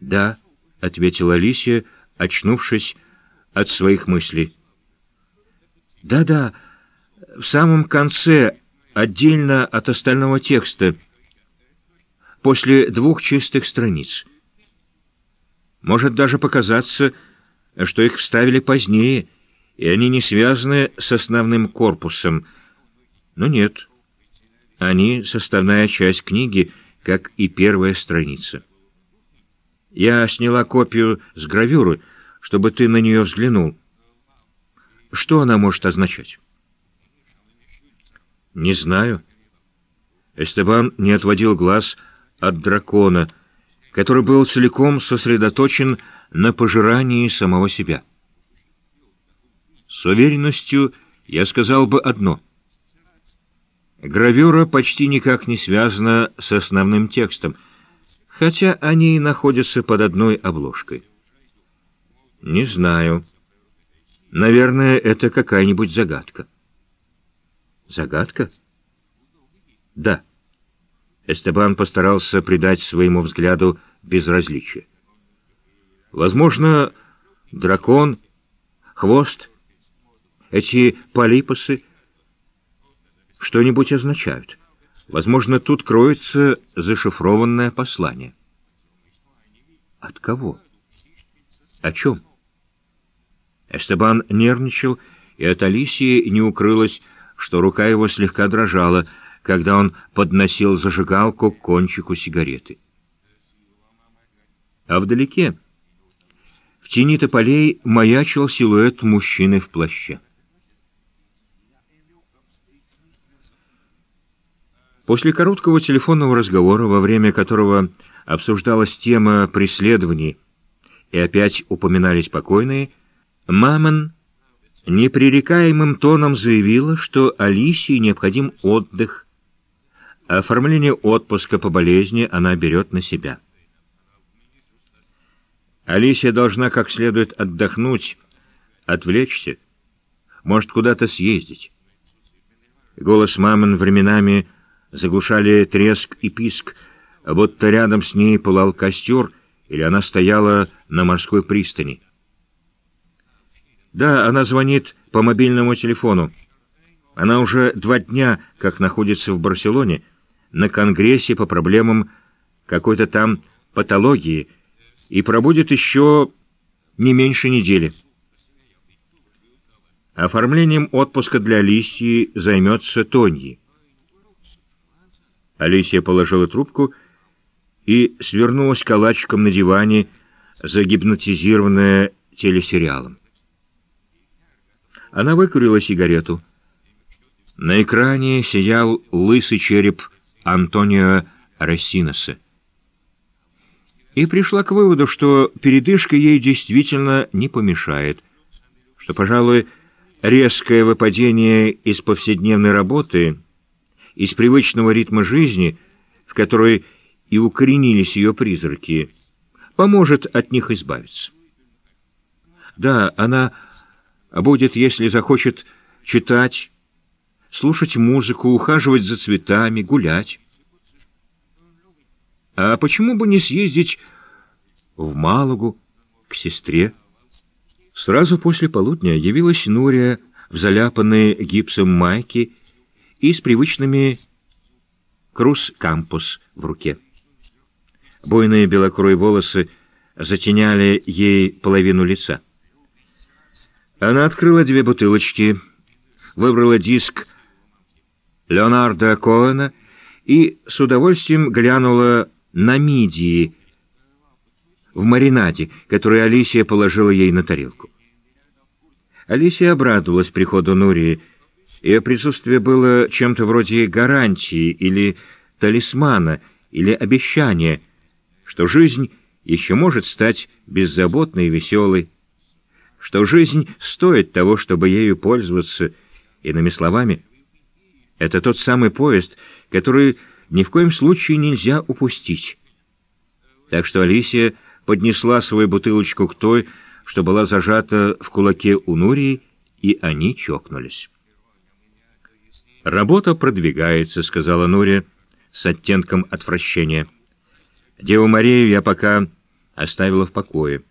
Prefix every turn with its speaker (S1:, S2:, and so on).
S1: «Да», — ответила Алисия, очнувшись от своих мыслей. «Да-да, в самом конце, отдельно от остального текста, после двух чистых страниц. Может даже показаться, что их вставили позднее, и они не связаны с основным корпусом. Но нет, они — составная часть книги, как и первая страница. Я сняла копию с гравюры, чтобы ты на нее взглянул. Что она может означать? Не знаю. Эстебан не отводил глаз от дракона, который был целиком сосредоточен на пожирании самого себя. С уверенностью я сказал бы одно. Гравюра почти никак не связана с основным текстом, хотя они и находятся под одной обложкой. Не знаю. Наверное, это какая-нибудь загадка. Загадка? Да. Эстебан постарался придать своему взгляду безразличие. Возможно, дракон, хвост, эти полипосы что-нибудь означают. Возможно, тут кроется зашифрованное послание. От кого? О чем? Эстебан нервничал, и от Алисии не укрылось, что рука его слегка дрожала, когда он подносил зажигалку к кончику сигареты. А вдалеке, в тени тополей, маячил силуэт мужчины в плаще. После короткого телефонного разговора, во время которого обсуждалась тема преследований и опять упоминались покойные, Мамон непререкаемым тоном заявила, что Алисии необходим отдых, оформление отпуска по болезни она берет на себя. Алисия должна как следует отдохнуть, отвлечься, может, куда-то съездить. Голос Мамон временами заглушали треск и писк, будто рядом с ней пылал костер, или она стояла на морской пристани. Да, она звонит по мобильному телефону. Она уже два дня, как находится в Барселоне, на конгрессе по проблемам какой-то там патологии, и пробудет еще не меньше недели. Оформлением отпуска для Алисии займется Тоньи. Алисия положила трубку и свернулась калачиком на диване, загипнотизированная телесериалом. Она выкурила сигарету. На экране сиял лысый череп Антонио Рассиноса. И пришла к выводу, что передышка ей действительно не помешает, что, пожалуй, резкое выпадение из повседневной работы, из привычного ритма жизни, в которой и укоренились ее призраки, поможет от них избавиться. Да, она будет, если захочет, читать, слушать музыку, ухаживать за цветами, гулять. А почему бы не съездить в Малагу к сестре? Сразу после полудня явилась Нурия в заляпанной гипсом майке и с привычными крус-кампус в руке. Буйные белокурые волосы затеняли ей половину лица. Она открыла две бутылочки, выбрала диск Леонарда Коэна и с удовольствием глянула на мидии в маринаде, который Алисия положила ей на тарелку. Алисия обрадовалась приходу Нурии. Ее присутствие было чем-то вроде гарантии или талисмана, или обещания, что жизнь еще может стать беззаботной и веселой, что жизнь стоит того, чтобы ею пользоваться, иными словами, это тот самый поезд, который ни в коем случае нельзя упустить. Так что Алисия поднесла свою бутылочку к той, что была зажата в кулаке у Нурии, и они чокнулись. «Работа продвигается», — сказала Нурия с оттенком отвращения. «Деву Марию я пока оставила в покое.